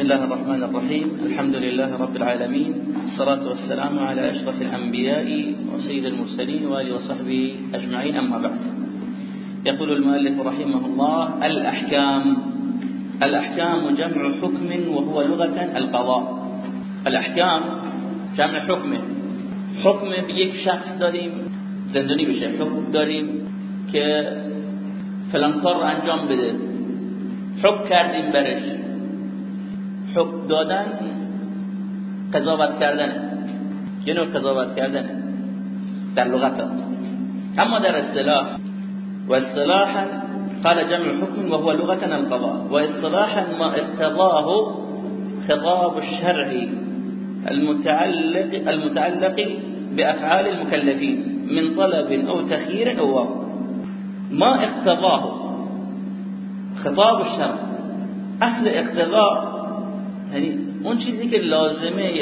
بسم الله الرحمن الرحيم الحمد لله رب العالمين الصلاة والسلام على أشرف الأنبياء وسيد المرسلين وآله وصحبه أجمعين أما بعد يقول المؤلف رحمه الله الأحكام الأحكام جمع حكم وهو لغة القضاء الأحكام جمع حكم حكم بيك شخص داریم زندونی بشه حکم داریم که فلان کار رو انجام بده حکم کردیم برش حکم دادن قضاوت کردن. یه نوع قضاوت کردن در لغت. اما در اصطلاح و اصطلاحا قال جمع حكم وهو لغة القضاء واصطلاحا ما اقتضاه خطاب الشرع المتعلق المتعلق بأفعال المكلفين من طلب أو تخيير أو ما اقتضاه خطاب الشرع. أصل اقتضاء یعنی اون چیزی که لازمه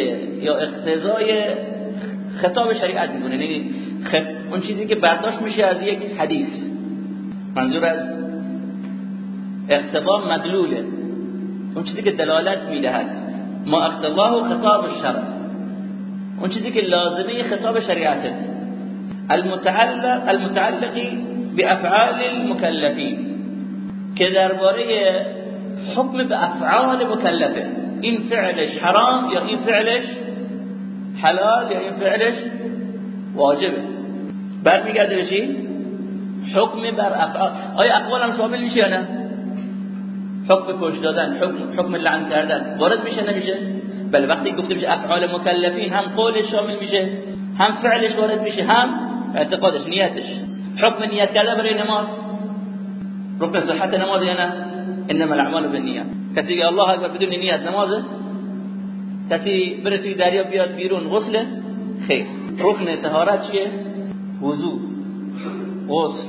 یا اقتضای خطاب شریعت می‌کنه. یعنی خط... اون چیزی که برداشت میشه از یک حدیث. منظور از اقتضا مدلوله. اون چیزی که دلالت می‌دهد. ما اقتضاه خطاب الشرع. اون چیزی که لازمه خطاب شریعته المتعلق المتعلق بافعال المكلفين که درباره حکم به افعال مکلفه. این فعلش حرام یا این فعلش حلال یا این فعلش واجبه برمیگرده به چی؟ حکم بر افعال آیا اقوال هم شامل میشه یا نه؟ حکم کش دادن حکم, حکم لعن کردن وارد میشه نمیشه؟ بله وقتی گفته میشه افعال مکلفین هم قولش شامل میشه هم فعلش وارد میشه هم اعتقادش نیتش حکم نیت کرده برای نماز رکن صحت نماز یا نه إنما الأعمال بالنیات کسی الله اکبر بدون نیت نمازه کسی بره توی دریا بیاد بیرون غسل خیر رکن طهارت چیه وضو غسل.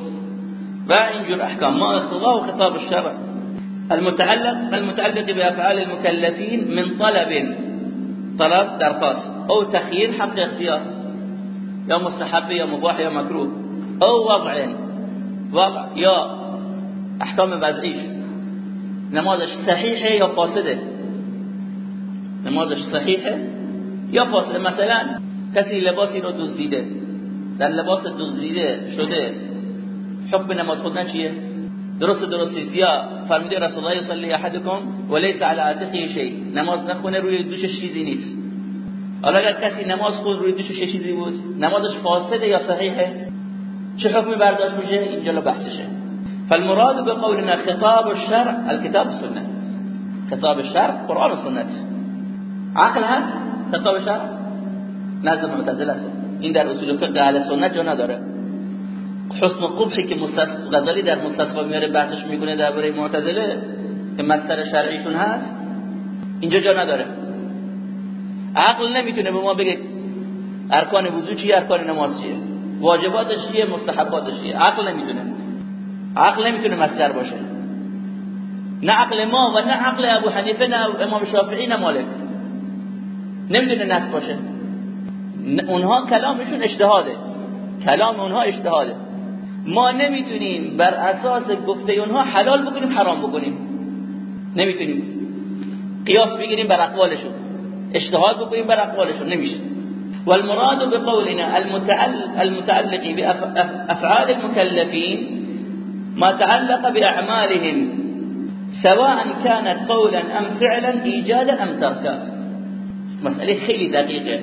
و اینجور احکام ما اقتضاء و خطاب الشرع. المتعلق المتعلق بأفعال المكلفين من طلب طلب درخواست. أو تخيير حق اختيار. یا مستحب یا مباح یا مکروه أو وضع. وضع. یا احکام وضعیش نمازش صحیحه یا فاسده؟ نمازش صحیحه یا فاسده؟ مثلا کسی لباسی رو دزدیده در لباس دزدیده شده حکم نماز خوندن چیه؟ درست درست یا فرموده رسول الله صلی احدکم وليس على عاتقه شيء نماز نخونه روی دوشش چیزی نیست. حالا اگر کسی نماز خود روی دوشش چیزی بود؟ نمازش فاسده یا صحیحه؟ چه حکمی برداشت میشه؟ اینجا بحثشه. فالمراد بقولنا خطاب الشرع الكتاب والسنه خطاب الشرع قرآن والسنه عقل هست؟ خطاب الشرع؟ نظر معتزله است این در اصول فقه اهل سنت جا نداره. حسن قبحی که غزالی در مستصفا میاره بحثش می‌کنه درباره معتزله که مصدر شرعیشون هست اینجا جا نداره. عقل نمی‌تونه به ما بگه ارکان وضو چیه ارکان نماز چیه. واجباتش چیه مستحباتش چیه. عقل نمی‌تونه. عقل نمی‌تونه مصدر باشه. نه عقل ما و نه عقل ابو حنیفه نه امام شافعی نه مالک. نمی‌دونه نص باشه. اونها کلامشون اجتهاده. کلام اونها اجتهاده. ما نمی‌تونیم بر اساس گفته اونها حلال بکنیم حرام بکنیم. نمی‌تونیم. قیاس بگیریم بر اقوالشون. اجتهاد بکنیم بر اقوالشون. نمیشه. والمراد بقولنا المتعلق بأفعال المكلفين ما تعلق بأعمالهم سواء كانت قولا أم فعلا إيجادا أم تركا مسئله خیلی دقیقه.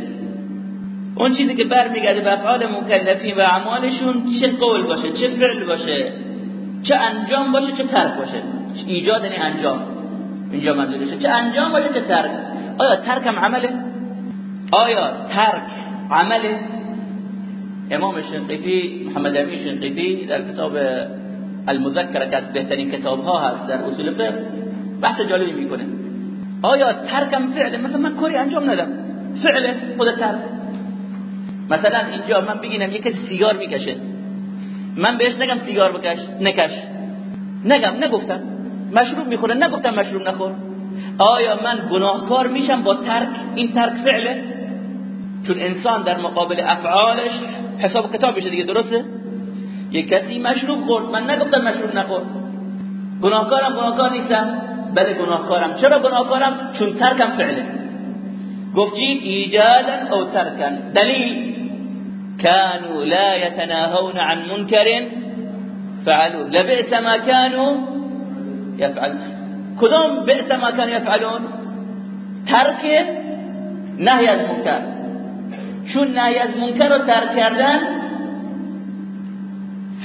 اون چیزی که برمیگرده به افعال مکلفین و اعمالشون چه قول باشه چه فعل باشه چه انجام باشه چه ترک باشه. ایجاد یعنی انجام. اینجا منظورشه چه انجام باشه چه ترک. آیا ترک هم عمله؟ آیا ترک عمله؟ امام شنقیطی محمد امین شنقیطی در کتاب المذکره که از بهترین کتاب ها هست در اصول فقه بحث جالبی می‌کنه. آیا ترکم فعله؟ مثلا من کاری انجام ندم. فعله خود ترک. مثلا اینجا من بگینم یه کسی سیگار می‌کشه. من بهش نگم سیگار بکش نکش. نگم نگفتم. مشروب می‌خوره نگفتم مشروب نخور. آیا من گناهکار میشم با ترک؟ این ترک فعله؟ چون انسان در مقابل افعالش حساب کتاب بشه دیگه درسته؟ یک کسی مشروب خورد. من نگفتم مشروب نخور. گناهکارم گناهکار نیستم. بله گناهکارم. چرا گناهکارم؟ چون ترکم فعله. گفت چی ایجادا او ترکن. دلیل كانوا لا يتناهون عن منكر فعلوا. لبئس ما كانوا يفعلون کدام بئس ما كانوا يفعلون ترک نهی از منکر. چون نهی از منکر رو ترک کردن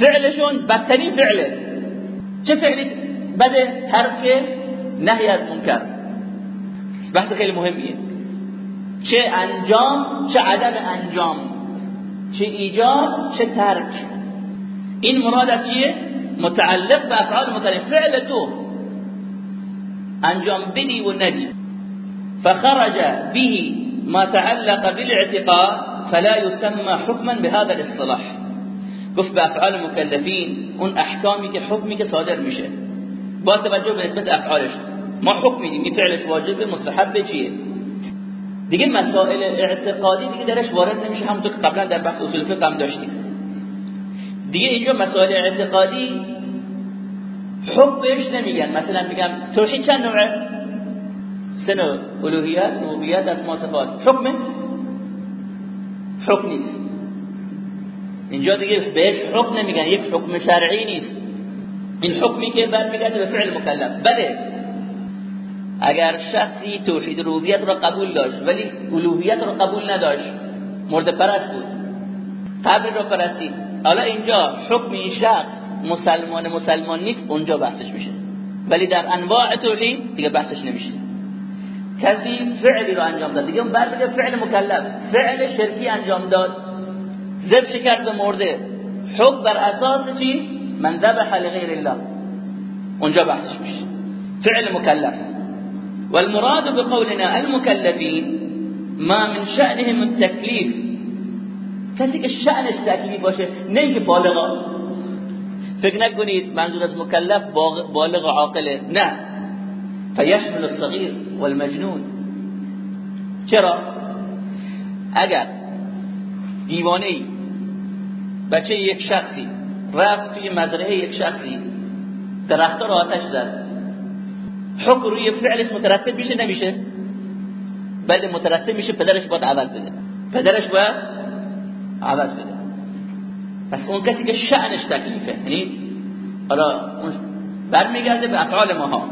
فعلشون بدترین فعله چه فعلی؟ بده ترک نهی از منکر. بحث خیلی مهمیه. چه انجام چه عدم انجام. چه ایجاب چه ترک. این مراد از چیه؟ متعلق به افعال مختلف. فعل تو انجام بدی و ندی. فخرج به ما تعلق بالاعتقاد فلا يسمى حكما بهذا الاصطلاح. گفت به افعال مکلفین اون احکامی که حکمی که صادر میشه. با توجه به نسبت افعالش ما حکم میدیم این فعلش واجبه مستحب چیه؟ دیگه مسائل اعتقادی دیگه درش وارد نمیشه همونطور که قبلا در بحث اصول فقه هم داشتیم. دیگه اینجا مسائل اعتقادی حکم بهش نمیگن. مثلا میگم توحید چند نوعه؟ سه الوهیت ربوبیت اسماء صفات. حکم حکم نیست. اینجا دیگه بهش حکم نمیگن یک حکم شرعی نیست. این حکمی که برمیگرده به فعل مکلف. بله. اگر شخصی توحید ربوبیت را قبول داشت ولی الوهیت را قبول نداشت مرد پرست بود. قبر را پرستید. حالا اینجا حکم این شخص مسلمان مسلمان نیست اونجا بحثش میشه. ولی در انواع توحید دیگه بحثش نمیشه. کسی فعلی رو انجام داد. دیگه اون برمیگه فعل مکلف. فعل شرکی انجام داد. ذبح کرد به مرده. حکم بر اساس چی؟ من ذبح لغیر الله. اونجا بحثش میشه. فعل مکلف. والمراد بقولنا المكلفين ما من شأنهم التكليف کسی که شأنش تکلیف باشه نه اینکه بالغا فکر نکنید منظور از مکلف بالغ عاقله. نه. فیشمل الصغیر والمجنون. چرا؟ اگر دیوانه ای بچه یک شخصی رفت توی مزرعه یک شخصی درختها رو آتش زد. حکم روی فعلش مترتب میشه نمیشه؟ بله مترتب میشه پدرش باید عوض بده. پدرش باید عوض بده. پس اون کسی که شأنش تکلیفه یعنی حالا برمیگرده به افعال ماها.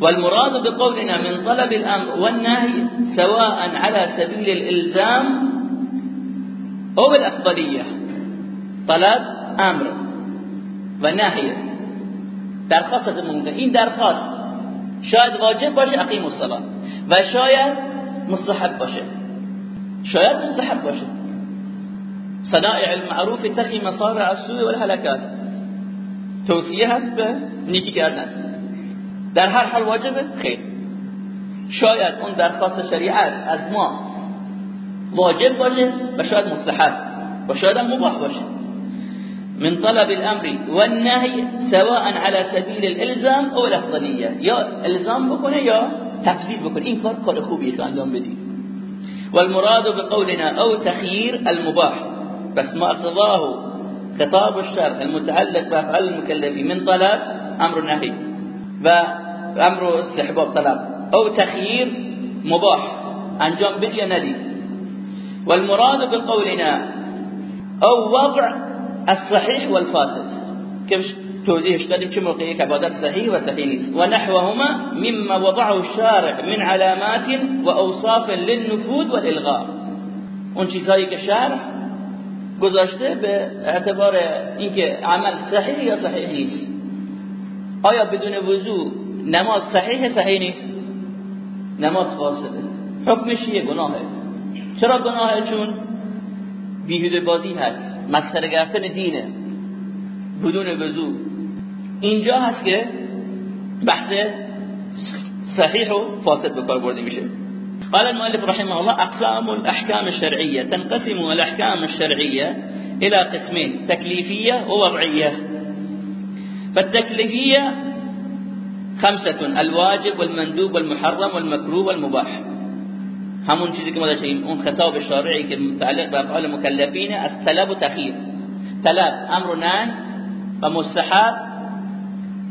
والمراد بقولنا من طلب الأمر والنهي سواء على سبيل الإلزام أو الأفضلية. طلب امر و نهی. درخواست از این درخواست شاید واجب باشه اقیم الصلاه و شاید مستحب باشه. شاید مستحب باشه. صنائع المعروف تقی مصارع السوء والهلكات توصیه هست به نیکی کردن. در هر حال واجبه خیر. شاید اون درخواست شریعت از ما واجب باشه و شاید مستحب و شاید مباح باشه. من طلب الأمر والنهي سواء على سبيل الإلزام أو الأفضلية. یا إلزام بکنه یا تفضیل بکنه این کار کار خوبیه که انجام والمراد بقولنا أو تخيير المباح. بس ما اقتضاه خطاب الشرع المتعلق بأفعال المكلف من طلب أمر نهي وامر استحباب طلب. أو تخيير مباح. انجام بدی ندی والمراد بقولنا أو وضع الصحيح والفاسد. كيف توضيح دادیم چه موقع یک عبادت صحیح و صحیح نیست. و نحوهما مما وضعه الشارع من علامات و اوصاف للنفوذ والالغاء اون چیزهایی که شرع گذاشته به اعتبار اینکه عمل صحیح یا صحیح نیست. آیا بدون وضو نماز صحیح صحیح نیست؟ نماز فاسده. حکمش یه گناهه. چرا گناهه؟ چون بیهوده بازی هست. مسخره گرفتن دینه. بدون وضو. اینجا هست که بحث صحیح و فاسد به کار برده میشه. قال المؤلف رحمه الله أقسام الأحكام الشرعية تنقسم الأحكام الشرعية إلى قسمين تكليفية ووضعية فالتكليفية خمسة الواجب والمندوب والمحرم والمكروه والمباح. همون چیزی که ما داشتیم اون خطاب شارعی که متعلق به افعال مکلفینه از طلب و تخییر طلب أمر و نهی و مستحب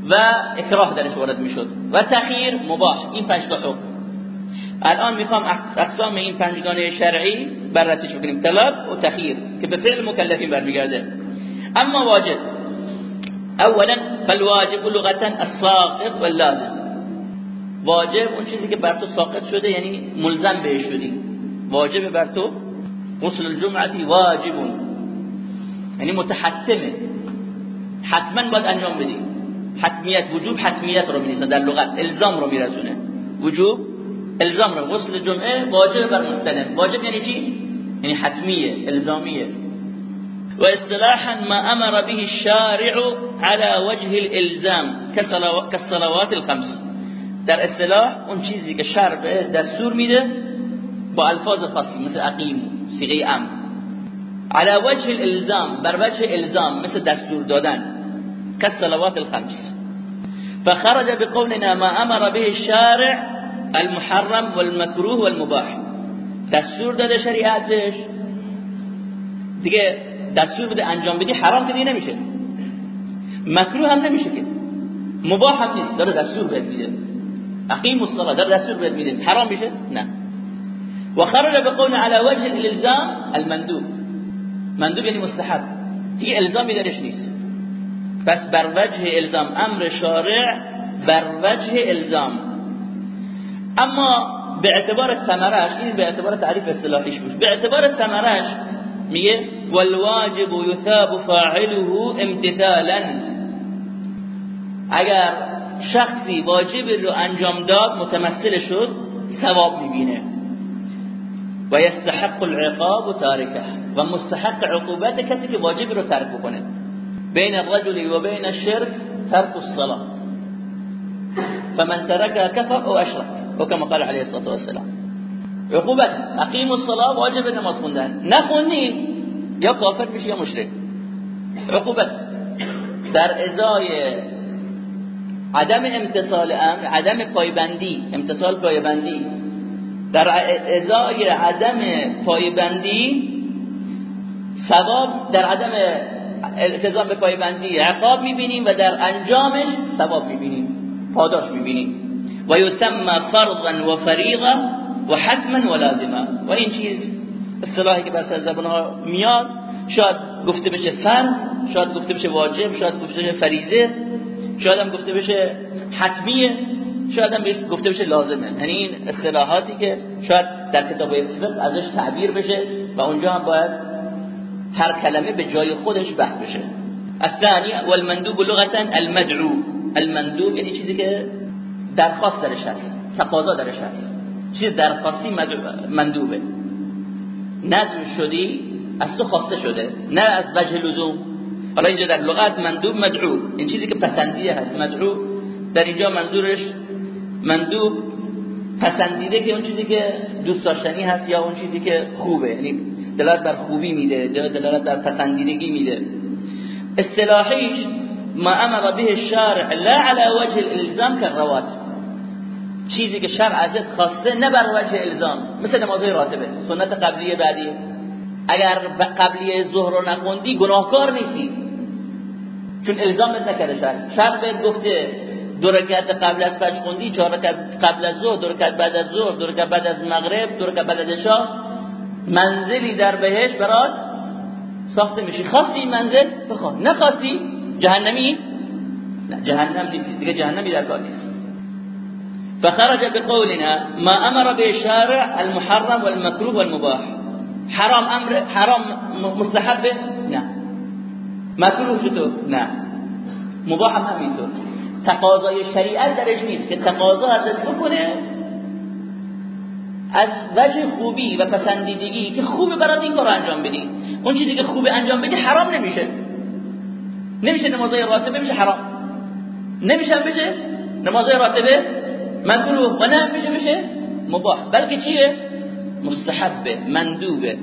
و اکراه درش وارد میشد. و تخییر مباح. این پنج تا حکم. الان میخوام اقسام این پنجگانه شرعی بررسیش بکنیم طلب و تخییر که به فعل مکلفین برمیگرده. اما واجب. اولا فالواجب لغتا الساقط واللازم. واجب اون چیزی که بر تو ساقط شده یعنی ملزم بهش شدی. واجب بر تو غسل الجمعه واجب. یعنی متحتمه. حتما باید انجام بدی. حتمیت وجوب حتمیت رو میرسونه در لغت الزام رو میرسونه. وجوب الزام رو. غسل جمعه واجب بر محتلم واجب یعنی چی؟ یعنی حتمیه الزامیه. و اصطلاحا ما امر به الشارع على وجه الالزام كالصلوات الخمس. در اصطلاح اون چیزی که شرع دستور میده با الفاظ خاصی مثل اقیم صيغه امر على وجه الالزام بر وجه الزام مثل دستور دادن. كالصلوات الخمس. فخرج بقولنا ما امر به الشارع المحرم والمكروه والمباح. دستور داده شریعت بهش دیگه دستور بده انجام بدی حرام که نمیشه. مکروه هم نمیشه که. مباح هم نیست. داره دستور بهت میده. اقیم الصلاة. داره دستور بهت میده حرام میشه نه و خرج بقول على وجه الإلزام المندوب. مندوب یعنی مستحب. دیگه الزامی درش نیست پس بر وجه إلزام. أمر شارع بر وجه إلزام. أما به اعتبار ثمرش این به اعتبار تعریف اصطلاحیش بود به اعتبار ثمرش میگه والواجب يثاب فاعله امتثالا. اگر شخصی واجب رو انجام داد متمثل شد ثواب می‌بینه. و یستحق العقاب و تارکه. و مستحق عقوبت کسی که واجب رو ترک بکنه. بین الرجل و بین الشرك ترک الصلاه فمن تركها كفر او اشرك وكما قال عليه الصلاه والسلام. عقوبت اقیم الصلاه واجب نماز خوندن. نخوندی یا کافر میشی یا مشرک. عقوبت در ازای عدم امتصال امر عدم پایبندی امتصال پایبندی. در ازای عدم پایبندی ثواب در عدم التزام به پایبندی عقاب می‌بینیم و در انجامش ثواب می‌بینیم پاداش می‌بینیم. و یسمى فرضا و فریضا و حتما و لازما. و این چیز اصطلاحی که بر زبان ها میاد شاید گفته بشه فرض شاید گفته بشه واجب شاید گفته بشه فریضه. شاید هم گفته بشه حتمیه شاید هم گفته بشه لازمه. یعنی این اصطلاحاتی که شاید در کتاب فقه ازش تعبیر بشه و اونجا هم باید هر کلمه به جای خودش بحث بشه. الثانی والمندوب لغتا المدعو. المندوب یعنی چیزی که درخواست درش هست تقاضا درش هست. چیز درخواستی مندوبه. ندم شدی از تو خواسته شده. نه از وجه لزوم. حالا اینجا در لغت مندوب مدعو. این چیزی که پسندیده هست. مدعو در اینجا منظورش مندوب پسندیده که اون چیزی که دوست داشتنی هست یا اون چیزی که خوبه. یعنی دلالت بر خوبی میده دلالت در پسندیدگی میده. اصطلاحیش ما امر به الشارع لا على وجه الالزام كالروات چیزی که شرع ازت خواسته نه بر وجه الزام. مثل نمازهای راتبه. سنت قبلی بعدی. اگر قبلی ظهر رو نخوندی گناهکار نیستی. چون الزام نکرده شرع بهت گفته دو رکعت قبل از فجر خوندی چهار رکعت قبل از ظهر دو رکعت بعد از ظهر دو رکعت بعد از مغرب دو رکعت بعد از عشاء. منزلی در بهش برات ساخته میشی خواستی این منزل؟ بخواه نخواستی؟ جهنمی؟ نه جهنم نیستی دیگه جهنمی در کار نیست. فخرج بقولنا ما امر به شارع المحرم والمكروه والمباح. حرام امر حرام مستحب؟ نه. مکروه شده نه. مباح هم همینطور تقاضای شریعت درش نیست که تقاضا ازت بکنه از وجه خوبی و پسندیدگی که خوبه برات این کار انجام بدی. اون چیزی که خوبه انجام بدی حرام نمیشه. نمیشه نمازهای راتبه میشه حرام. نمیشه بشه نمازهای راتبه مکروه و نه میشه بشه مباح. بلکه چیه؟ مستحبه مندوبه.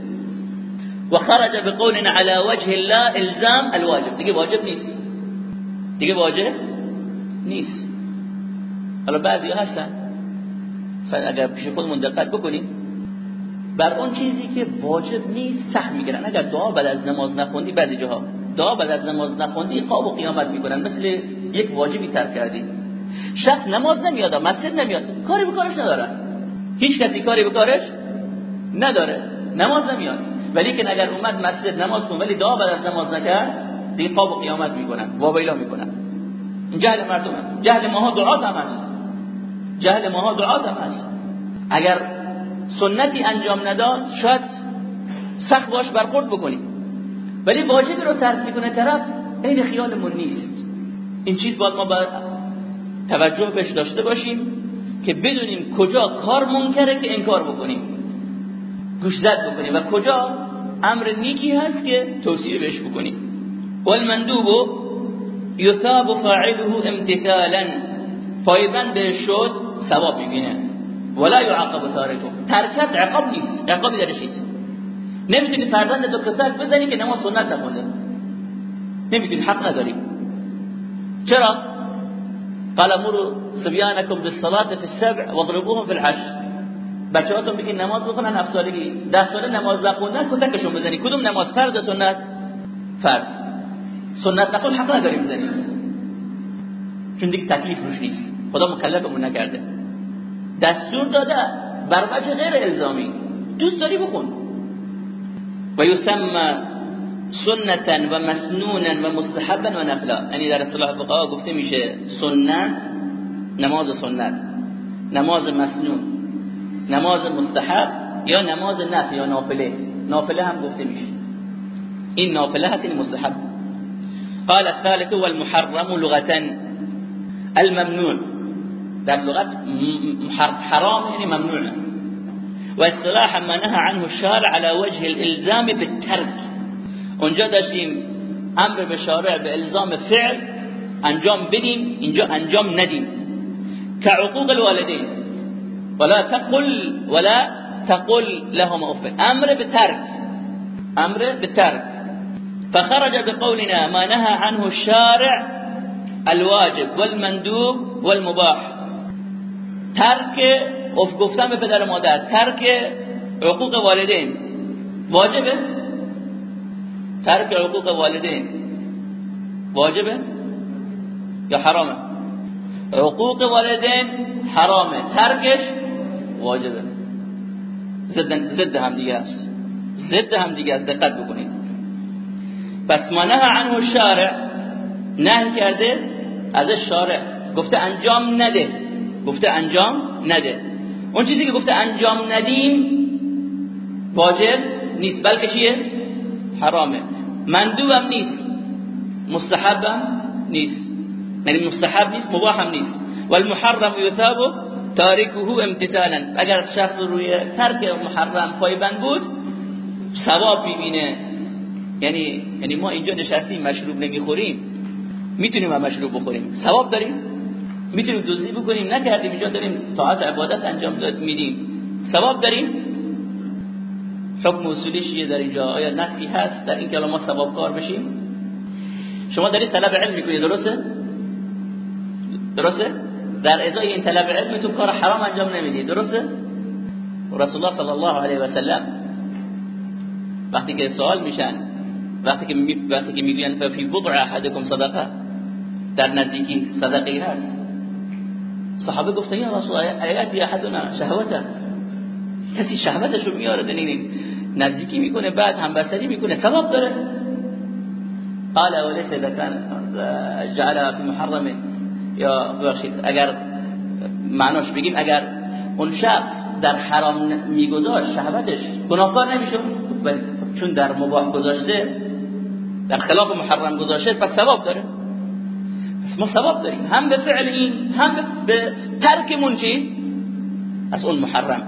و خرج بقولنا على وجه الله الزام الواجب. دیگه واجب نیست دیگه واجب نیست حالا بعضی هستن مثلا اگر پیش خودمون دقت بکنیم بر اون چیزی که واجب نیست سخت می‌گیرن. اگر دعا بعد از نماز نخوندی بعضی جاها دعا بعد از نماز نخوندی قاب و قیامت می‌کنن مثل یک واجبی ترک کردی. شخص نماز نمیاد مسجد نمیاد کاری به کارش نداره هیچ کسی کاری به کارش نداره. نماز نمیاد. ولی که اگر اومد مسجد نماز کن ولی دعا بعد از نماز نکرد دیگه قاب و قیامت می‌کنن وابیلا می‌کنن. جهل مردمه. جهل ماها دعات هم هست. جهل ماها دعات هم هست. اگر سنتی انجام نداد شاید سخت باش برخورد بکنی ولی واجبی رو ترک می‌کنه طرف این خیالمون نیست. این چیز باید ما با توجه بهش داشته باشیم که بدونیم کجا کار منکره که انکار بکنیم. گوش زد بکنیم. و کجا امر نیکی هست که توصیه بهش بکنیم والمندوب یثاب فاعله امتثالا. پایبند شد ثواب می‌بینه. ولا يعاقب تارکه. ترکت عقاب نیست عقابی درش نیست. نمی‌تونی فرزند دو کتک بزنی که نماز سنت نخونده. نمی‌تونی حق نداری. چرا؟ قال مروا صبيانكم بالصلاه في السبع واضربوهم في العشر. بچه‌هاتون بگین نماز بخونن هفت سالگی ده ساله نماز نخوندن کتکشون بزنی. کدوم نماز فرض سنت؟ فرض. سنت نخون حق نداری بزنی. چون دیگه تکلیف روش نیست. خدا مکلفمون نکرده. دستور داده بر وجه غیر الزامی. دوست داری بخون. و یسمى سنتا و مسنونا و مستحبا و نفلا یعنی در اصطلاح فقها گفته میشه سنت نماز سنت. نماز مسنون. نماز مستحب یا نماز نفل یا نافله. نافله هم گفته میشه. این نافله هست این مستحب. قال الثالث والمحرم لغة الممنوع در لغت حرام یعنی ممنوع و اصطلاحا ما نهى عنه الشارع على وجه الالزام بالترك. اونجا داشتیم امر به شارع به الزام فعل انجام بدیم اینجا انجام ندیم. که عقوق الوالدین ولا تقل ولا تقل لهما اف امر به ترک امر به ترک فخرج بقولنا ما نهى عنه الشارع الواجب والمندوب والمباح. ترک اف گفتن به پدر مادر. ترک عقوق والدین. واجبه؟ ترک عقوق والدین. واجبه؟ یا حرامه؟ حقوق والدین حرامه. ترکش واجبه. ضد ضد هم دیگه است. ضد هم دیگه است. دقت بکنید. پس ما نهى عنه الشارع. نهی کرده از شارع. گفته انجام نده. گفته انجام نده. اون چیزی که گفته انجام ندیم واجب نیست. بلکه چیه؟ حرامه. مندوبم نیست. مستحبم نیست. یعنی مستحب نیست مباح هم نیست. والمحرم یثاب تارکه امتثالا. اگر شخص روی ترک محرم پایبند بود ثواب می‌بینه. یعنی یعنی ما اینجا نشستیم مشروب نمی‌خوریم. می‌تونیم هم مشروب بخوریم. ثواب داریم. می‌تونیم دزدی بکنیم. نکردیم اینجا داریم طاعت عبادت انجام داد میدیم. ثواب داریم. حکم اصولیش یه در اینجا؟ آیا نسی هست در این که ما ثواب کار بشیم؟ شما دارید طلب علم می‌کنید درسته؟ درسته؟ در ازای این طلب علم تو کار حرام انجام نمی‌دید درسته؟ رسول الله صلی الله علیه و سلم وقتی که سوال میشن وقتی که می... وقتی که میگن فی بضع احدکم صدقه در نزدیکی صدقه هست. صحابه گفتن یا رسول الله ایات احدنا شهوته. کسی شهوتش رو میاره دنین نزدیکی می‌کنه بعد همبستری می‌کنه ثواب داره. قال وليس اذا جعلها في یا ببخشید اگر معناش بگیم اگر اون شخص در حرام میگذاشت شهوتش گناهکار نمیشه چون در مباح گذاشته در خلاف محرم گذاشته پس ثواب داره. پس ما ثواب داریم. هم به فعل این هم به ترکمون چی؟ از اون محرم.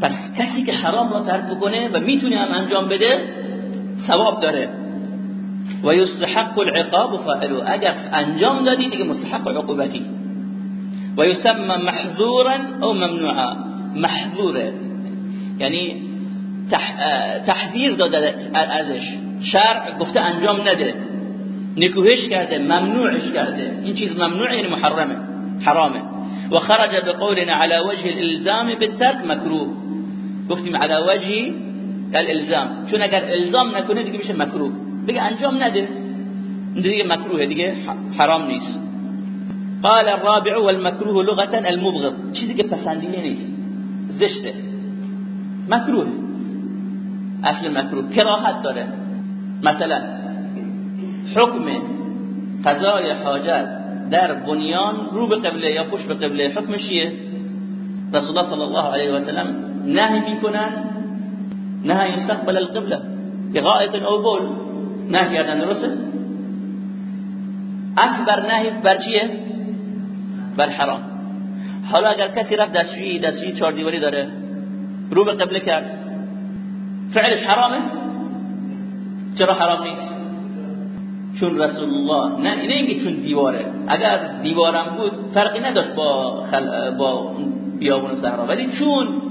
پس کسی که حرام را ترک بکنه و می‌تونه هم انجام بده ثواب داره. و یستحق العقاب فاعله اگر أنجام دادی دیگه مستحق عقوبتی و یسمى محظورا أو ممنوعا. محظوره یعنی تحذیر داده أزش. شرع گفته أنجام نده. نکوهش کرده ممنوعش کرده. این چیز ممنوع یعنی محرمه حرامه. و خرج بقولنا على وجه الإلزام بالترك مكروه. گفتیم على وجه الإلزام. چون اگر إلزام نکنه دیگه میشه مکروه. بگه انجام نده. دیگه مکروه دیگه حرام نیست. قال الرابع والمكروه لغة المبغض. چیزی که پسندیده نیست. زشته. مکروه. اصل مکروه. کراهت داره. مثلا حکم قضای حاجت در بنیان رو به قبله یا پشت به قبله حکمش چیه؟ رسول الله صلی الله علیه و سلم نهی میکنن. نهی استقبل القبله. بغائط أو بول. نهی کردن درسته؟ اصل بر نهی بر چیه؟ بر حرام. حالا اگر کسی رفت دستشویی دستشویی چهار دیواری داره رو به قبله کرد فعلش حرامه؟ چرا حرام نیست؟ چون رسول الله نه اینه اینکه چون دیواره. اگر دیوارم بود فرقی نداشت با خل... با بیابون صحرا. ولی چون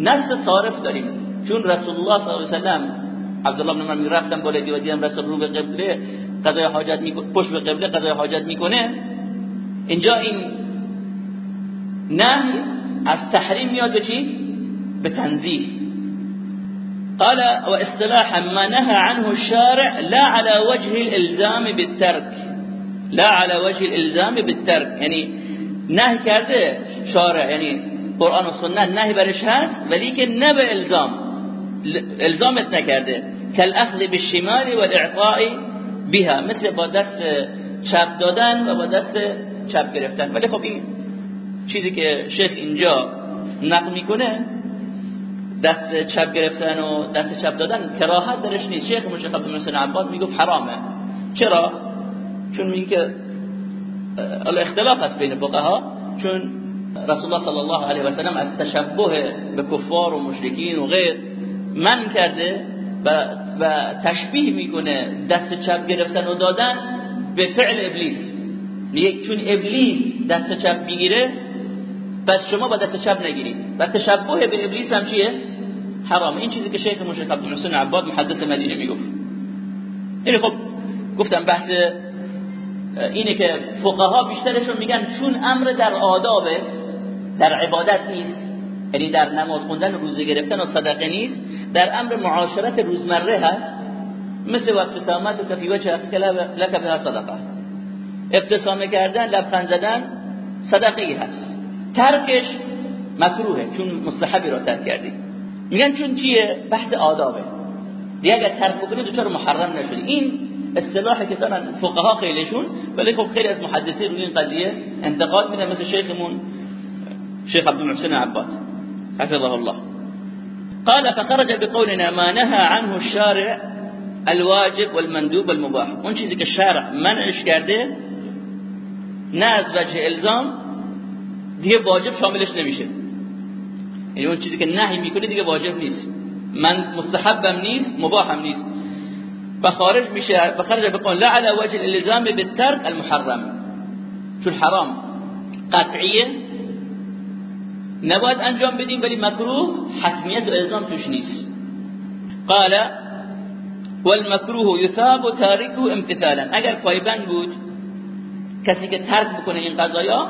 نص صارف داریم چون رسول الله صلی الله علیه و عبدالله بن عمر می‌رفتن بالا دیوار دیدم رسول رو به قبله قضای حاجت می‌کنه پشت به قبله قضای حاجت می‌کنه. اینجا این نهی از تحریم میاد به چی؟ به تنزیه. قال واصطلاحا ما نهى عنه الشارع لا على وجه الالزام بالترك. لا على وجه الالزام بالترك. یعنی نهی کرده شارع یعنی قرآن و سنت نهی برش هست ولی که نه به الزام. الزامت نکرده. کالاخذ بالشمال والاعطاء بها. مثل با دست چپ دادن و با دست چپ گرفتن. ولی خب این چیزی که شیخ اینجا نقل می‌کنه دست چپ گرفتن و دست چپ دادن کراهت درش نیست. شیخ مشیخ عبدالمحسن عباد می‌گفت حرامه. چرا؟ چون میگه که اختلاف هست بین فقها. چون رسول الله صلی الله علیه و سلم از تشبه به کفار و مشرکین و غیر من کرده و, و تشبیه می‌کنه دست چپ گرفتن و دادن به فعل ابلیس. چون ابلیس دست چپ می‌گیره پس شما با دست چپ نگیرید. و تشبه به ابلیس هم چیه؟ حرام. این چیزی که شیخ مشیخ عبدالمحسن عباد محدث مدینه می‌گفت. این خب گفتم بحث اینه که فقها بیشترشون میگن چون امر در آدابه در عبادت نیست یعنی در نماز خوندن و روزه گرفتن و صدقه نیست در امر معاشرت روزمره هست مثل و ابتسامت و فی وجه لک بها صدقه. ابتسامه کردن لبخند زدن صدقه هست. ترکش مکروهه چون مستحبی را ترک کردی. میگن چون چیه؟ بحث آدابه. دیگه اگر ترک بکنی دوچار محرم نشدی. این اصطلاحی که دارن فقها خیلیشون ولی خب خیلی از محدثین روی این قضیه انتقاد میدن مثل شیخمون شیخ عبد المحسن عباد. حفظه الله. قال فخرج بقولنا ما نهى عنه الشارع الواجب والمندوب والمباح اون چیزی که شارع منعش کرده نه از وجه الزام دیگه واجب شاملش نمیشه. یعنی اون چیزی که نهی میکنه دیگه واجب نیست. من مستحبم نیست مباحم نیست. و خارج میشه و خرج بقول لا على وجه الالزام بالترك المحرم. چون حرام قطعیه. نباید انجام بدیم ولی مکروه حتمیت و الزام توش نیست. قال والمكروه يثاب تاركه امتثالا. اگر پایبند بود کسی که ترک بکنه این قضایا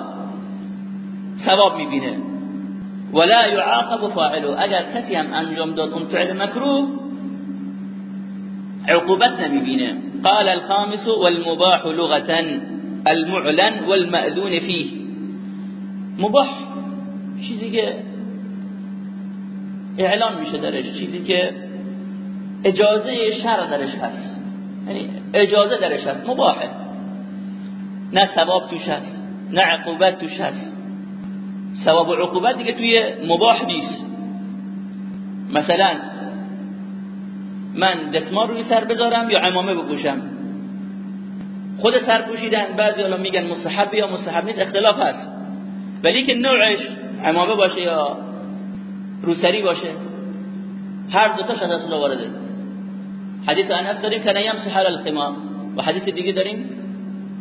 ثواب می‌بینه. ولا يعاقب فاعله. اگر کسی هم انجام داد اون فعل مکروه عقوبت نمی‌بینه. قال الخامس والمباح لغة المعلن والمأذون فيه مباح چیزی که اعلان میشه درش چیزی که اجازه شرع درش هست. یعنی اجازه درش هست. مباحه نه ثواب توش هست نه عقوبت توش هست. ثواب و عقوبت دیگه توی مباح نیست. مثلا من دستمال روی سر بذارم یا عمامه بپوشم؟ خود سر پوشیدن بعضی حالا میگن مستحب یا مستحب نیست اختلاف هست. ولی که نوعش عمامه باشه یا روسری باشه هر دو تاش از اصلا وارده. حدیث انس داریم کنه یمسح علی الخمار و حدیث دیگه داریم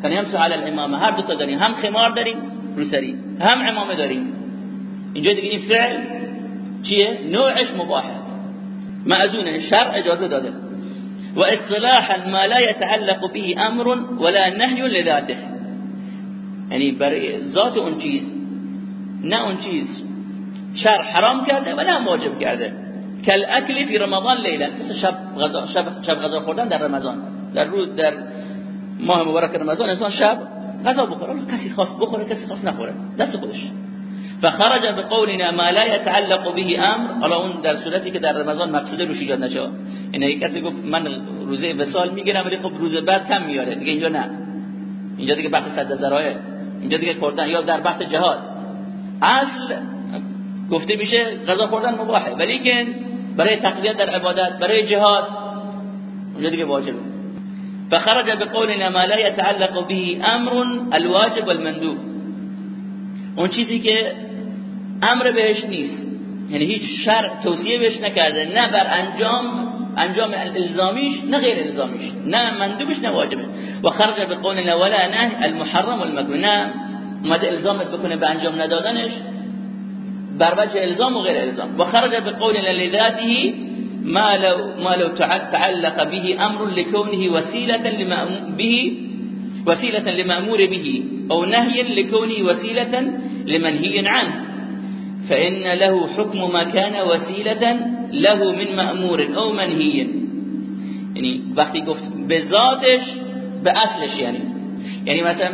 کنه یمسح علی الامامه هر دو تا داریم هم خمار داریم روسری هم عمامه داریم. اینجا دیگه این فعل چیه؟ نوعش مباحه معزونه شرع اجازه داده. و اصطلاحا ما لا يتعلق به امر ولا نهي لذاته. یعنی برای ذات اون چیز نه اون چیز شرع حرام کرده و نه واجب کرده. کل اکلی فی رمضان لیلا. مثل شب غذا شب شب غذا خوردن در رمضان. در روز در ماه مبارک رمضان انسان شب غذا بخوره کسی خواست بخوره کسی خواست نخوره. دست خودش. فخرج بقولنا ما لا يتعلق به امر. حالا اون در صورتی که در رمضان مقصود روش ایجاد نشه. این کسی گفت من روزه وصال می‌گیرم ولی خب روز بعد کم میاره دیگه اینجا نه. اینجا دیگه بحث صد ذرایع اینجا دیگه خوردن یا در بحث جهاد. اصل گفته میشه غذا خوردن مباحه. ولی که برای تقویت در عبادت برای جهاد اونجا دیگه واجبه. فخرج بقولنا ما لا يتعلق به امر الواجب والمندوب. اون چیزی که امر بهش نیست. یعنی هیچ شرع توصیه بهش نکرده. نه بر انجام انجام الزامیش نه غیر الزامیش. نه مندوبش نه واجبه و خرج بقولنا ولا نه المحرم والمكروه. نه. اومده الزامت بکنه به انجام ندادنش بر وجه الزام و غیر الزام. و خرج بقولنا لذاته ما لو ما لو تعلق به امر لكونه وسيله لمأمور به وسيله لمأمور به او نهي لكونه وسيله لمنهي عنه. فإن له حكم ما كان وسيلة له من مأمور او منهي یعنی وقتی گفت به ذاتش به اصلش یعنی. یعنی مثلا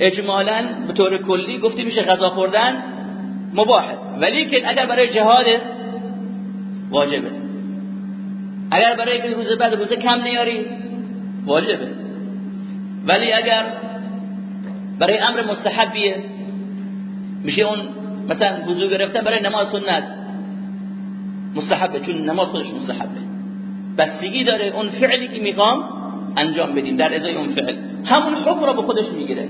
اجمالا به طور کلی گفتی میشه غذا خوردن مباحه ولی که اگر برای جهاد واجبه. اگر برای که روز بعد روز کم نیاری واجبه. ولی اگر برای امر مستحبیه میشه اون مثلا وضو گرفتن برای نماز سنت. مستحبه چون نماز خودش مستحبه. بستگی داره اون فعلی که می‌خوام انجام بدیم. در ازای اون فعل. همون حکم را به خودش می‌گیره.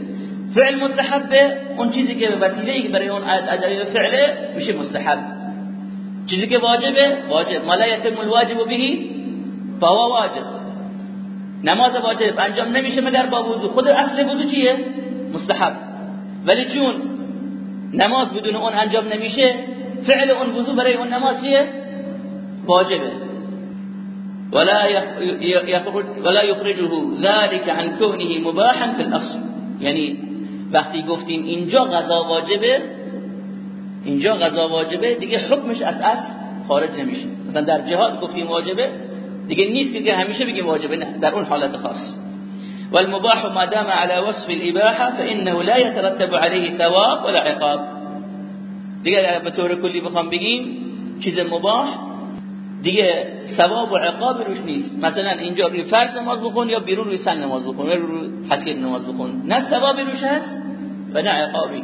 فعل مستحبه اون چیزی که به وسیله برای اون ادای فعله میشه مستحب. چیزی که واجبه واجب. ما لا یتم الواجب به فهو واجب. نماز واجب انجام نمیشه مگر با وضو. خود اصل وضو چیه؟ مستحب. ولی چون نماز بدون اون انجام نمیشه فعل اون وضو برای اون نماز چیه؟ واجبه. ولا يخرج ولا يخرجه ذلك عن كونه مباحا في الأصل. یعنی وقتی گفتیم اینجا غذا واجبه اینجا غذا واجبه دیگه حکمش از اصل خارج نمیشه. مثلا در جهاد گفتیم واجبه دیگه نیست که همیشه بگیم واجبه نه در اون حالت خاص. والمباح ما دام على وصف الاباحه فانه لا يترتب عليه ثواب ولا عقاب. دیگه به طور کلی بخوام بگیم چیز مباح دیگه ثواب و عقاب روش نیست. مثلا اینجا روی فرض نماز بخون یا بیرون روی سن نماز بخون یا روی حسیر نماز بخون. نه ثوابی روش هست و نه عقابی.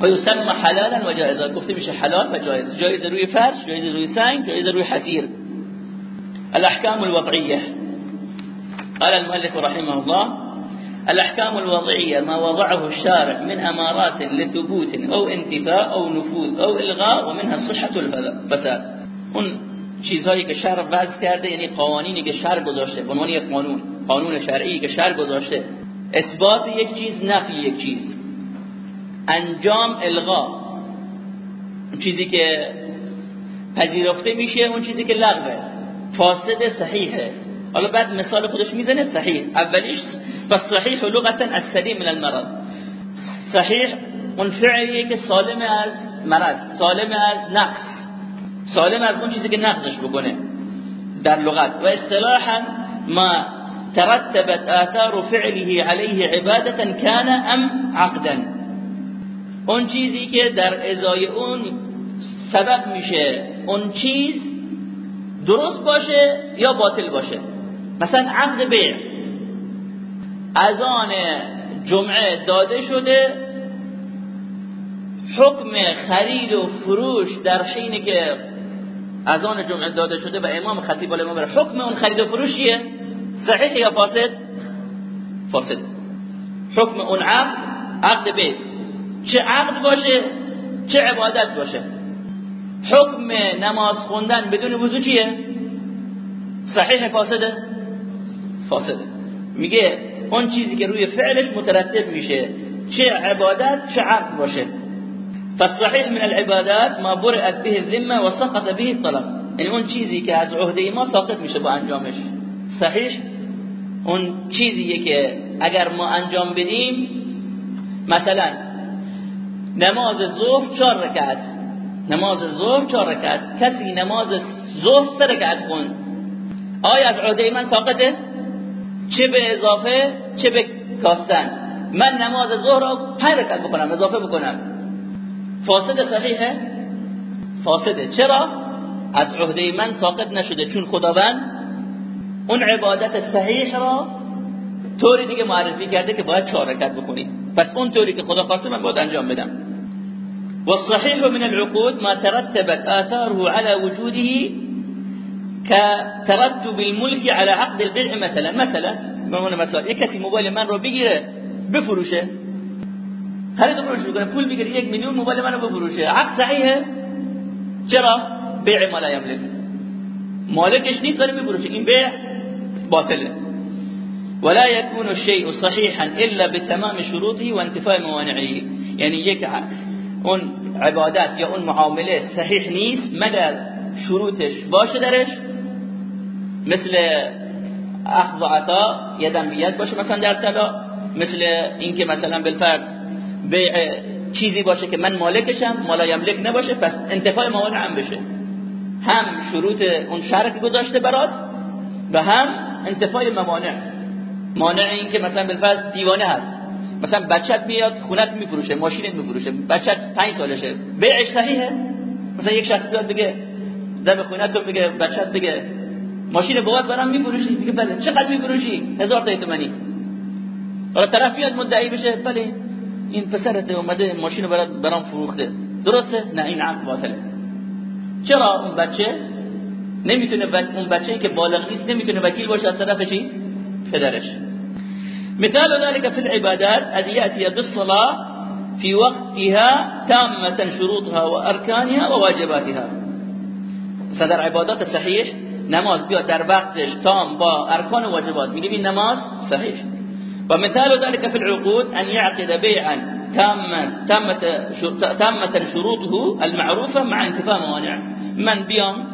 و یسمى حلالا و جائزا. گفته میشه حلال و جایز جایز روی فرش جایز روی سنگ جایز روی حسیر الاحکام الوضعیه قال المؤلف رحمه الله الأحكام الوضعية ما وضعه الشارع من أمارات لثبوت أو انتفاء أو نفوذ أو إلغاء ومنها الصحة والفساد اون چیزهایی که شرع وضع کرده یعنی قوانینی که شرع گذاشته به عنوان یک قانون قانون شرعی که شرع گذاشته. اثبات یک چیز نفی یک چیز. انجام الغا اون چیزی که پذیرفته میشه اون چیزی که لغوه. فاسد صحیحه حالا بعد مثال خودش می‌زنه صحیح. اولیش فصحیح لغتا السلیم من المرض. صحیح اون فعلیه که سالم از مرض سالم از نقص. سالم از اون چیزی که نقضش بکنه در لغت. و اصطلاحا ما ترتبت آثار فعله عليه عبادة كان ام عقدا؟ اون چیزی که در ازای اون سبب میشه اون چیز درست باشه یا باطل باشه؟ مثلا عقد بیع. از آن جمعه داده شده حکم خرید و فروش در حینی که از آن جمعه داده شده و امام خطیب الامام حکم اون خرید و فروشیه صحیح یا فاسد؟ فاسد. حکم اون عقد عقد بیع چه عقد باشه چه عبادت باشه. حکم نماز خوندن بدون وضو چیه؟ صحیح فاسده فاسده میگه اون چیزی که روی فعلش مترتب میشه چه عبادت چه عقد باشه. فالصحيح من العبادات ما برئت به الذمه وسقط به الطلب. یعنی اون چیزی که از عهده ما ساقط میشه با انجامش. صحیح اون چیزیه که اگر ما انجام بدیم مثلا نماز ظهر چهار رکعت نماز ظهر چهار رکعت کسی نماز ظهر سه رکعت خون. آیا از عهده من ساقطه؟ چه به اضافه چه به کاستن. من نماز ظهر رو پنج رکعت بکنم اضافه بکنم. فاسد صحیحه؟ فاسده. چرا؟ از عهده من ساقط نشده چون خداوند اون عبادت صحیح را طوری دیگه معرفی کرده که باید چهار رکعت بکنید پس اون طوری که خدا خواسته من باید انجام بدم. والصحيح من العقود ما ترتبت آثاره على وجوده كترتب الملك على عقد البيع مثلا. مثلا بمعنى مثلا یک کسی موبایل من رو بگیره بفروشه. خرید فروش بکنه پول بگیره یک میلیون موبایل من رو بفروشه. عقد صحیحه. چرا؟ بیع ما لا یملک. مالکش نیست داره بفروشه این بیع باطله. ولا يكون الشيء صحيحا الا بتمام شروطه وانتفاء موانعه. یعنی یک اون عبادت یا اون معامله صحیح نیست مگر شروطش باشه درش؟ مثل اخذ و عطا یدن بیاد باشه مثلا در طلا. مثل اینکه مثلا بالفرض بیع چیزی باشه که من مالکشم مالا یملک نباشه پس انتفاع موانع هم بشه. هم شروط اون شرط گذاشته برات و هم انتفاع موانع. مانع این که مثلا بالفرض دیوانه هست. مثلا بچت میاد خونت میفروشه ماشینت میفروشه بچت 5 سالشه. بیعش صحیحه. مثلا یک شخص بیاد بگه دم خونت رو بگه بچت بگه ماشین بابات برام میفروشی؟ میگه بله. چقدر میفروشی؟ هزار تا تومانی حالا طرف بیاد مدعی بشه بله این پسرت اومده ماشین رو برام فروخته. درسته؟ نه این عقد باطله. چرا اون بچه نمی‌تونه اون بچه‌ای که بالغ نیست نمی‌تونه وکیل باشه از طرف چی؟ پدرش. مثال ذلك في العبادات أن يأتي بالصلاة في وقتها تامة شروطها وأركانها وواجباتها صدر عبادات صحيح نماز بيو در وقتش تام با أركان وواجبات میگیم این نماز صحيح ومثال ذلك في العقود أن يعقد بيعا تامة, تامة, تامة شروطه المعروفة مع انتفاء موانع من بیام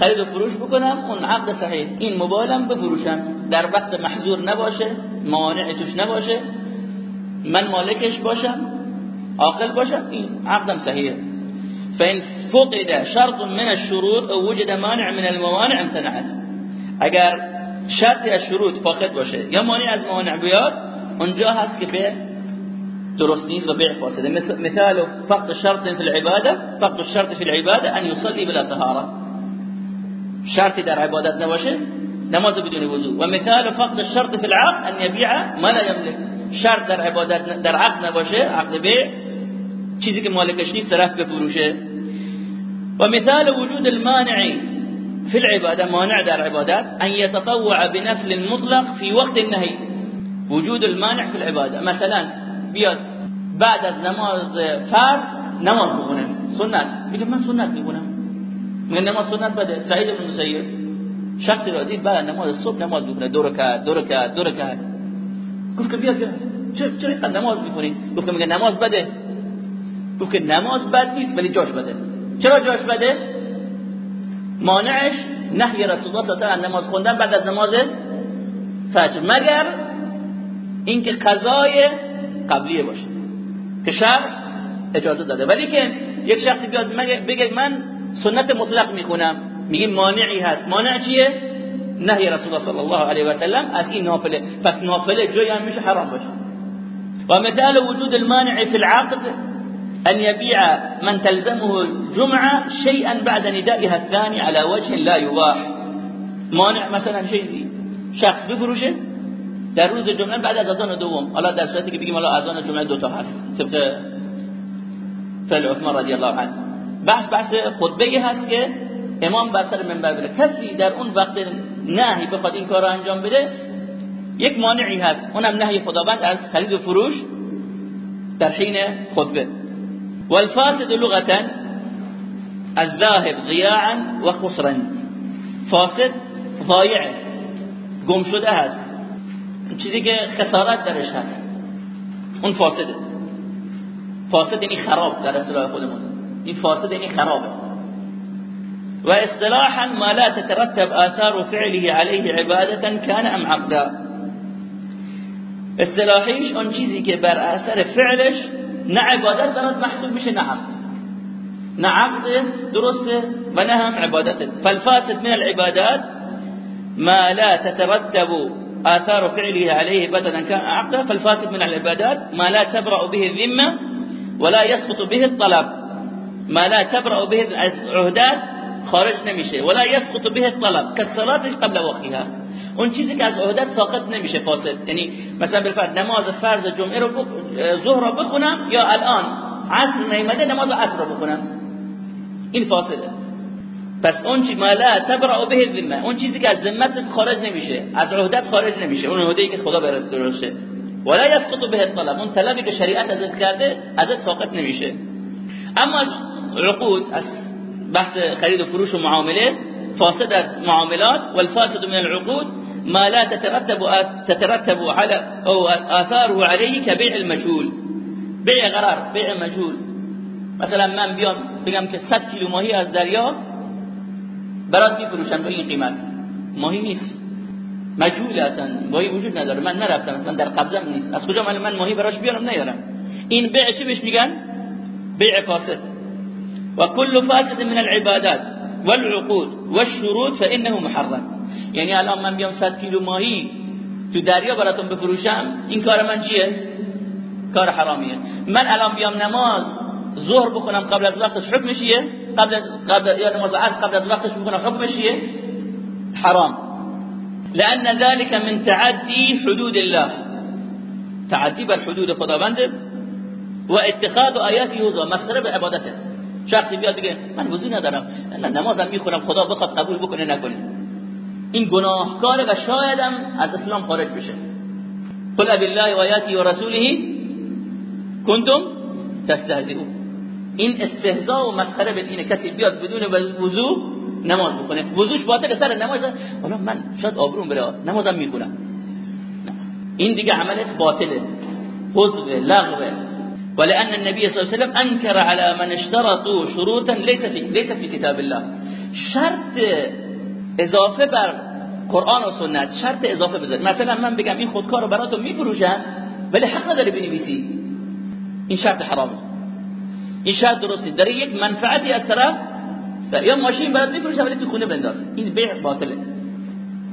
خرید و فروش بکنم اون عقد صحیح. این موبایلم بفروشم. در وقت محظور نباشه مانع توش نباشه. من مالکش باشم عاقل باشم این عقدم صحیحه. فإن فقد شرط من الشروط او وجد مانع من الموانع امتنعت. اگر شرطی از شروط فاقد باشه یا مانع از موانع بیاد اونجا هست که به درست نیست و بیع فاسده مثال فقد شرط في العبادة فقد الشرط في العبادة أن يصلي بلا طهارة. شرطی در عبادت نباشه نماز بدون وضو و مثال فقد الشرط في العقد أن يبيع ما لا يملك. شرط در عبادت در عقد نباشه عقد بیع چیزی که مالکش نیست طرف بفروشه. و مثال وجود المانع في العبادة مانع در عبادات أن يتطوع بنفل المطلق في وقت النهي. وجود المانع في العبادة. مثلا بیاد بعد از نماز فرض نماز بخونه. سنت. میگه من سنت می‌خونم. میگه نماز سنت بده. سعید بن مسیب شخصی را دید بعد نماز صبح نماز می‌خونه. دو رکعت دو رکعت دو رکعت. گفت که بیا چرا اینقدر نماز می‌خونی؟ گفت میگه نماز بده. گفت که نماز بد نیست ولی جاش بده. چرا جاش بده؟ مانعش نهی رسول الله صلی الله نماز خوندن بعد از نماز فجر. مگر اینکه قضای قبلیه باشه. که شرع اجازه داده. ولی که یک شخصی بیاد بگه من سنت مطلق می‌خونم. میگیم مانعی هست. مانع چیه؟ نهی رسول الله صلی الله علیه و سلم از این نافله. پس نافله جایی هم میشه حرام باشه. و مثال وجود المانع في العقد أن يبيع من تلزمه الجمعة شيئا بعد ندائها الثاني على وجه لا يباح مانع مثلا شيء شخص بفروشه. در روز جمعه بعد از اذان دوم حالا در صورتی که بگیم حالا اذان جمعه دو تا هست طبق فعل عثمان رضی الله عنه. بحث بحث خطبه هست که امام بر سر منبر بره. کسی در اون وقت نهی بخواد این کار رو انجام بده یک مانعی هست. اونم نهی خداوند از خرید و فروش در حین خطبه. والفاسد لغتا الذاهب ضياعا وخسرا فاسد ضایع گم شده هست. چیزی که خسارت درش هست. اون فاسده. فاسد یعنی خراب در اصطلاح خودمون. این فاسد یعنی خرابه. و اصطلاحا ما لا تترتب آثار فعله عليه عبادة كان ام عقدا اصطلاحیش اون چیزی که بر اثر فعلش نه عبادت برات محسوب میشه نه عقد نه عقدت درسته و نه هم عبادتت فالفاسد من العبادات ما لا تترتب آثار فعله عليه بدنا كان عقدا فالفاسد من العبادات ما لا تبرأ به الذمة ولا يسقط به الطلب. ما لا تبرأ به العهدات خارج نمیشه ولا يسقط به الطلب. كالصلاة قبل وقتها؟ اون چیزی که از عهدت ساقط نمیشه فاسد. یعنی مثلا بالفرض نماز فرض جمعه رو. ظهر رو بخونم یا الان؟ عصر نیمده نماز عصر رو بخونم. این فاسده. پس اون چی ما لا تبرع به الذمه. اون چیزی که از ذمت خارج نمیشه از عهدت خارج نمیشه. اون عهده‌ای که خدا برات درسته ولا يسقط به الطلب. اون طلبی که شریعت ازت کرده ازت ساقط نمیشه. اما از عقود از بحث خرید و فروش و معامله فاسد از معاملات والفاسد من العقود ما لا تترتب تترتب على او آثاره عليه كبيع المجهول. بيع غرر بيع مجهول. مثلا من بیام بگم که 100 کیلو ماهی از دریا برات میفروشم به این قیمت. ماهی نیست. مجهول اصلا. ماهی وجود نداره. من نرفتم. من در قبضم نیست. از کجا من من ماهی براش بیارم؟ نیارم. این بیع چی بهش میگن؟ بیع فاسد. و كل فاسد من العبادات والعقود والشروط فانه محرم. یعنی الان من بیام 100 کیلو ماهی تو دریا براتون بفروشم این کار من چیه؟ کار حرامیه. من الان بیام نماز ظهر بخونم قبل از وقتش حکمش چیه قبل قبل یا نماز عصر قبل از وقتش بخونم حکمش چیه حرام. لأن ذلك من تعدي حدود الله. تعدي بر حدود خداوند و اتخاذ آیاتی و مسخره عبادته. شخصی بیاد بگه من وضو ندارم. نمازم میخونم خدا بخواد قبول بکنه نکنه. این گناهکاره و شایدم از اسلام خارج بشه. قل بالله و آیاتی و رسوله کنتم تستهزئون. این استهزاء و مسخره به دین کسی بیاد بدون وضو نماز بکنه. وضوش باطل سر نماز. حالا من شاید آبروم بره نمازم می‌کنم این دیگه عملت باطله. حزب لغوه ولأن النبي صلى الله عليه وسلم أنكر على من اشترطوا شروطا ليس في, ليس في كتاب الله. شرط اضافه بر قرآن و سنت شرط اضافه بذار مثلا من بگم این خودکار رو براتون میفروشم ولی حق نداره بنویسی. این شرط حرامه. این شرط درستی داره یک منفعتی از طرف یا ماشین برات میفروشه ولی تو خونه بنداز. این بیع باطله.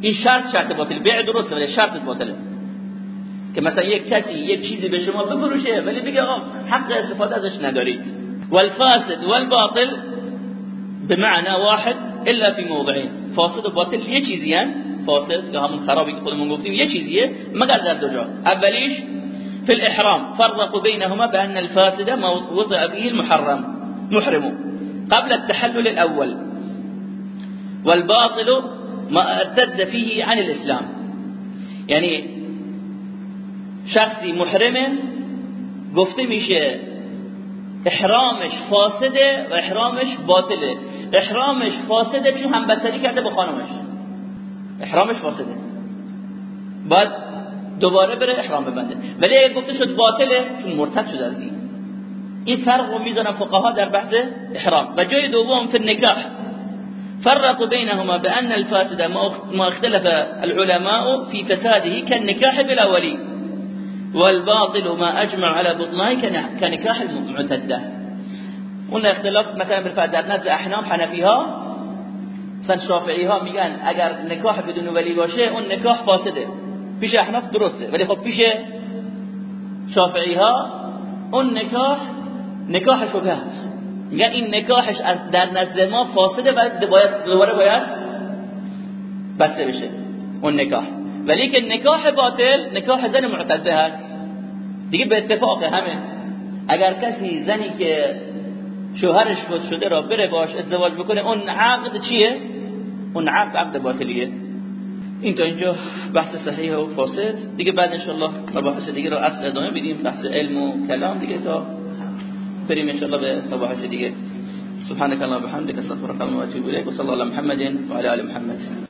این شرط شرط باطله بیع درسته ولی شرط باطله. که مثلا یک کسی یک چیزی به شما بفروشه ولی بگه آقا حق استفاده ازش ندارید. والفاسد والباطل بمعنى واحد الا في موضعين فاسد و باطل یه چیزی فاسد که همون خرابی که خودمون گفتیم یه چیزیه مگر در دو جا. اولیش في الإحرام. فرقوا بينهما بأن الفاسد ما وضع به المحرم محرم. قبل التحلل الأول. والباطل ما ارتد فيه عن الإسلام. يعني شخصی محرمه گفته میشه إحرامش فاسده و إحرامش باطله. إحرامش فاسده چون همبستری کرده با خانمش. إحرامش فاسده. باید دوباره بره احرام ببنده. ولی اگه گفته شد باطله چون مرتد شده از این. این فرق رو می‌زنن فقها در بحث احرام. و جای دوم فی النکاح. فرقوا بينهما بأن الفاسد ما اختلف العلماء في فساده كالنكاح بلا والباطل ما اجمع على بطلانه كنكاح المعتده اون اختلاف مثلا بالفرد در نزد احناف حنفی ها مثلا شافعی ها میگن اگر نکاح بدون ولی باشه اون نکاح فاسده. پیش احناف درسته. ولی خب پیش شافعی ها اون نکاح نکاح شبه است میگن این نکاحش از در نزد ما فاسده و باید دوباره باید بسته بشه اون نکاح. ولی که نکاح باطل نکاح زن معتده هست. دیگه به اتفاق همه. اگر کسی زنی که شوهرش فوت شده را بره باش ازدواج بکنه اون عقد چیه؟ اون عقد عقد باطلیه. این تا اینجا بحث صحیح و فاسد. دیگه بعد انشالله مباحث دیگه رو اصل ادامه بدیم بحث علم و کلام دیگه تا بریم انشالله به مباحث دیگه. سبحانك اللهم وبحمدك استغفرك و اتوب اليك وصلى الله على محمد وعلى ال محمد.